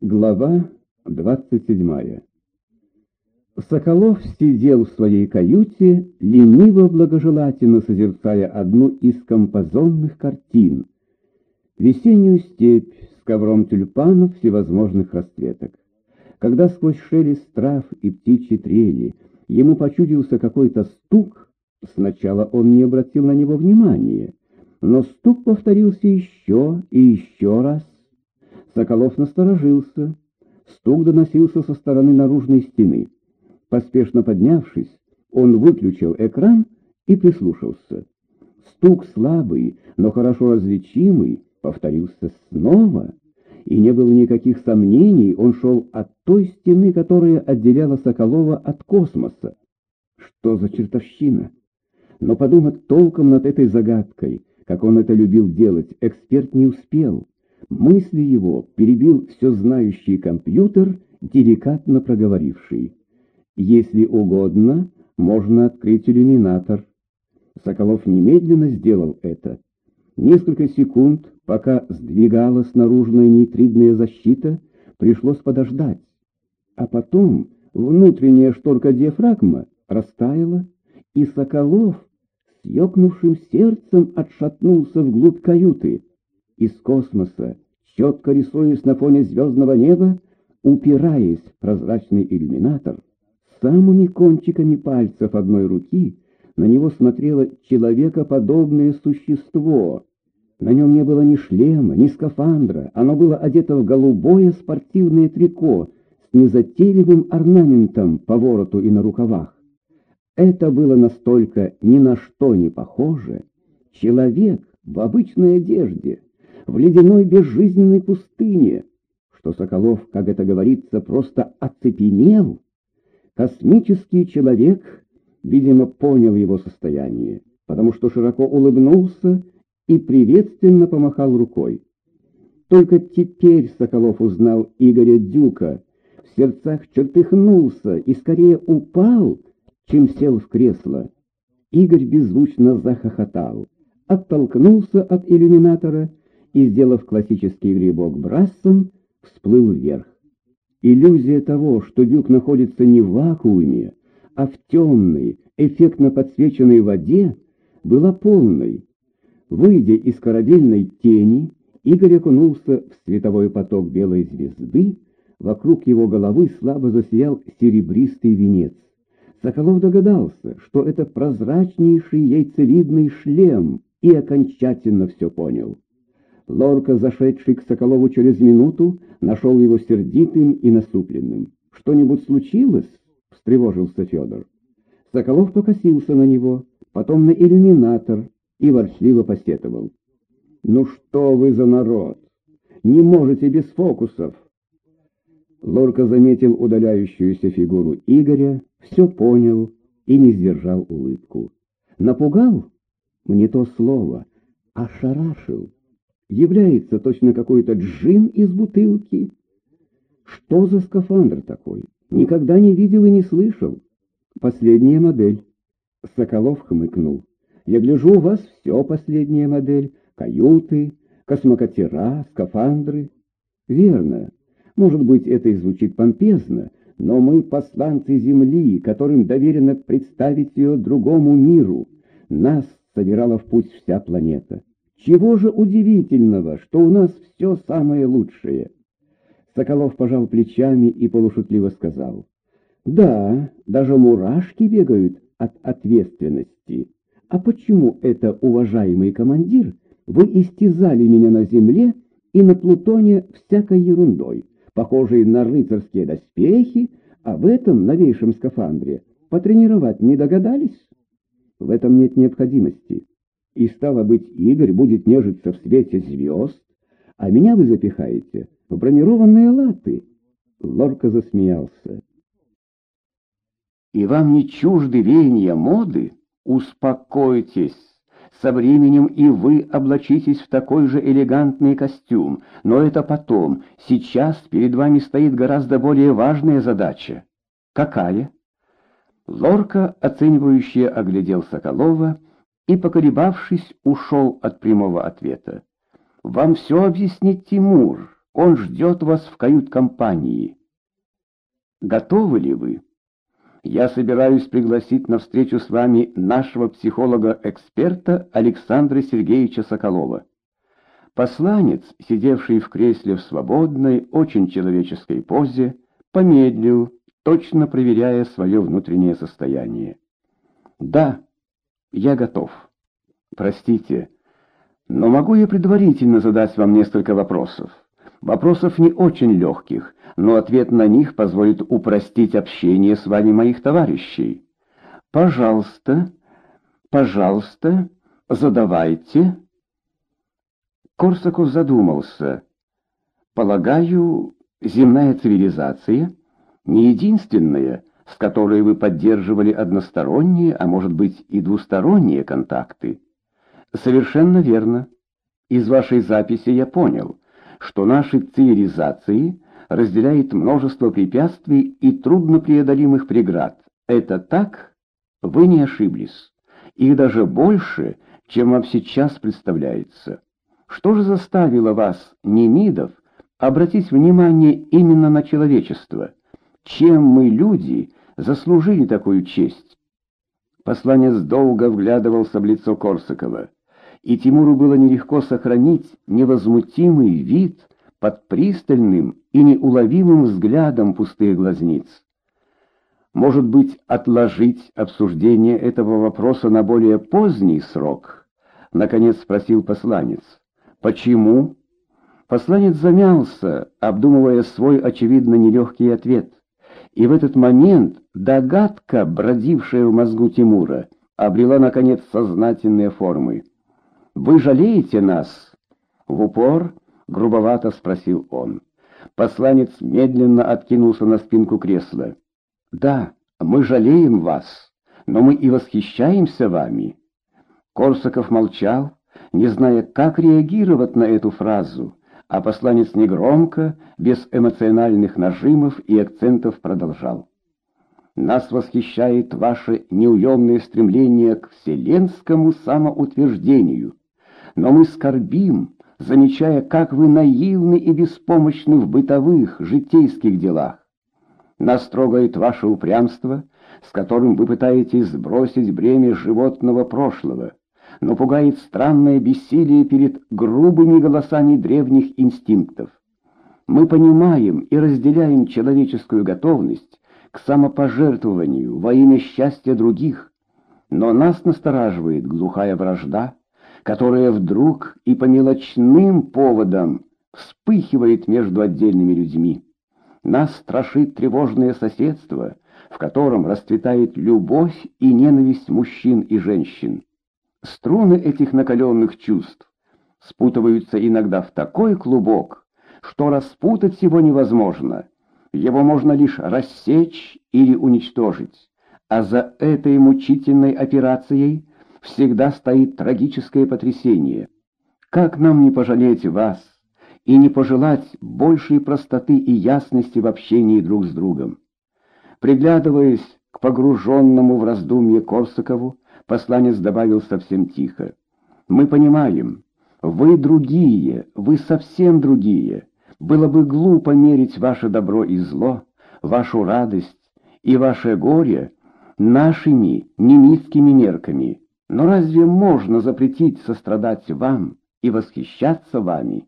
Глава 27 Соколов сидел в своей каюте, лениво-благожелательно созерцая одну из композонных картин — весеннюю степь с ковром тюльпанов всевозможных расцветок. Когда сквозь шелест трав и птичьи трели ему почудился какой-то стук, сначала он не обратил на него внимания, но стук повторился еще и еще раз. Соколов насторожился. Стук доносился со стороны наружной стены. Поспешно поднявшись, он выключил экран и прислушался. Стук слабый, но хорошо различимый, повторился снова, и не было никаких сомнений, он шел от той стены, которая отделяла Соколова от космоса. Что за чертовщина? Но подумать толком над этой загадкой, как он это любил делать, эксперт не успел. Мысли его перебил все знающий компьютер, деликатно проговоривший. Если угодно, можно открыть иллюминатор. Соколов немедленно сделал это. Несколько секунд, пока сдвигалась наружная нейтридная защита, пришлось подождать. А потом внутренняя шторка диафрагма растаяла, и Соколов с ёкнувшим сердцем отшатнулся вглубь каюты. Из космоса, четко рисуясь на фоне звездного неба, упираясь в прозрачный иллюминатор, самыми кончиками пальцев одной руки на него смотрело человекоподобное существо. На нем не было ни шлема, ни скафандра, оно было одето в голубое спортивное трико с незатейливым орнаментом по вороту и на рукавах. Это было настолько ни на что не похоже. Человек в обычной одежде, в ледяной безжизненной пустыне, что Соколов, как это говорится, просто оцепенел. Космический человек, видимо, понял его состояние, потому что широко улыбнулся и приветственно помахал рукой. Только теперь Соколов узнал Игоря Дюка, в сердцах чертыхнулся и скорее упал, чем сел в кресло. Игорь беззвучно захохотал, оттолкнулся от иллюминатора и, сделав классический грибок брассом, всплыл вверх. Иллюзия того, что дюк находится не в вакууме, а в темной, эффектно подсвеченной воде, была полной. Выйдя из корабельной тени, Игорь окунулся в световой поток белой звезды, вокруг его головы слабо засиял серебристый венец. Соколов догадался, что это прозрачнейший яйцевидный шлем, и окончательно все понял. Лорка, зашедший к Соколову через минуту, нашел его сердитым и насупленным. «Что-нибудь случилось?» — встревожился Федор. Соколов покосился на него, потом на иллюминатор и ворчливо посетовал. «Ну что вы за народ? Не можете без фокусов!» Лорка заметил удаляющуюся фигуру Игоря, все понял и не сдержал улыбку. «Напугал? Мне то слово. Ошарашил является точно какой-то джин из бутылки. Что за скафандр такой? Никогда не видел и не слышал. Последняя модель. Соколов хмыкнул. Я гляжу, у вас все последняя модель. Каюты, космокатера, скафандры. Верно. Может быть, это и звучит помпезно, но мы посланцы Земли, которым доверено представить ее другому миру. Нас собирала в путь вся планета. Чего же удивительного, что у нас все самое лучшее? Соколов пожал плечами и полушутливо сказал. Да, даже мурашки бегают от ответственности. А почему это, уважаемый командир, вы истязали меня на земле и на Плутоне всякой ерундой, похожей на рыцарские доспехи, а в этом новейшем скафандре потренировать не догадались? В этом нет необходимости и, стало быть, Игорь будет нежиться в свете звезд, а меня вы запихаете в бронированные латы. Лорка засмеялся. И вам не чужды веяния моды? Успокойтесь. Со временем и вы облачитесь в такой же элегантный костюм, но это потом. Сейчас перед вами стоит гораздо более важная задача. Какая? Лорка, оценивающе оглядел Соколова, и, поколебавшись, ушел от прямого ответа. «Вам все объяснит Тимур. Он ждет вас в кают-компании. Готовы ли вы? Я собираюсь пригласить на встречу с вами нашего психолога-эксперта Александра Сергеевича Соколова. Посланец, сидевший в кресле в свободной, очень человеческой позе, помедлил, точно проверяя свое внутреннее состояние. «Да, я готов. Простите, но могу я предварительно задать вам несколько вопросов? Вопросов не очень легких, но ответ на них позволит упростить общение с вами моих товарищей. Пожалуйста, пожалуйста, задавайте». Корсаков задумался. «Полагаю, земная цивилизация не единственная, с которой вы поддерживали односторонние, а может быть и двусторонние контакты?» «Совершенно верно. Из вашей записи я понял, что наши цивилизации разделяет множество препятствий и труднопреодолимых преград. Это так? Вы не ошиблись. Их даже больше, чем вам сейчас представляется». Что же заставило вас, Немидов, обратить внимание именно на человечество? Чем мы, люди, заслужили такую честь? Посланец долго вглядывался в лицо Корсакова, и Тимуру было нелегко сохранить невозмутимый вид под пристальным и неуловимым взглядом пустых глазниц. Может быть, отложить обсуждение этого вопроса на более поздний срок? Наконец спросил посланец. Почему? Посланец замялся, обдумывая свой очевидно нелегкий ответ. И в этот момент догадка, бродившая в мозгу Тимура, обрела, наконец, сознательные формы. «Вы жалеете нас?» В упор грубовато спросил он. Посланец медленно откинулся на спинку кресла. «Да, мы жалеем вас, но мы и восхищаемся вами». Корсаков молчал, не зная, как реагировать на эту фразу, а посланец негромко, без эмоциональных нажимов и акцентов продолжал. «Нас восхищает ваше неуемное стремление к вселенскому самоутверждению, но мы скорбим, замечая, как вы наивны и беспомощны в бытовых, житейских делах. Нас трогает ваше упрямство, с которым вы пытаетесь сбросить бремя животного прошлого, но пугает странное бессилие перед грубыми голосами древних инстинктов. Мы понимаем и разделяем человеческую готовность к самопожертвованию во имя счастья других, но нас настораживает глухая вражда, которая вдруг и по мелочным поводам вспыхивает между отдельными людьми. Нас страшит тревожное соседство, в котором расцветает любовь и ненависть мужчин и женщин. Струны этих накаленных чувств спутываются иногда в такой клубок, что распутать его невозможно. Его можно лишь рассечь или уничтожить. А за этой мучительной операцией всегда стоит трагическое потрясение. Как нам не пожалеть вас и не пожелать большей простоты и ясности в общении друг с другом? Приглядываясь к погруженному в раздумье Корсакову, Посланец добавил совсем тихо. «Мы понимаем, вы другие, вы совсем другие. Было бы глупо мерить ваше добро и зло, вашу радость и ваше горе нашими немецкими мерками. Но разве можно запретить сострадать вам и восхищаться вами?»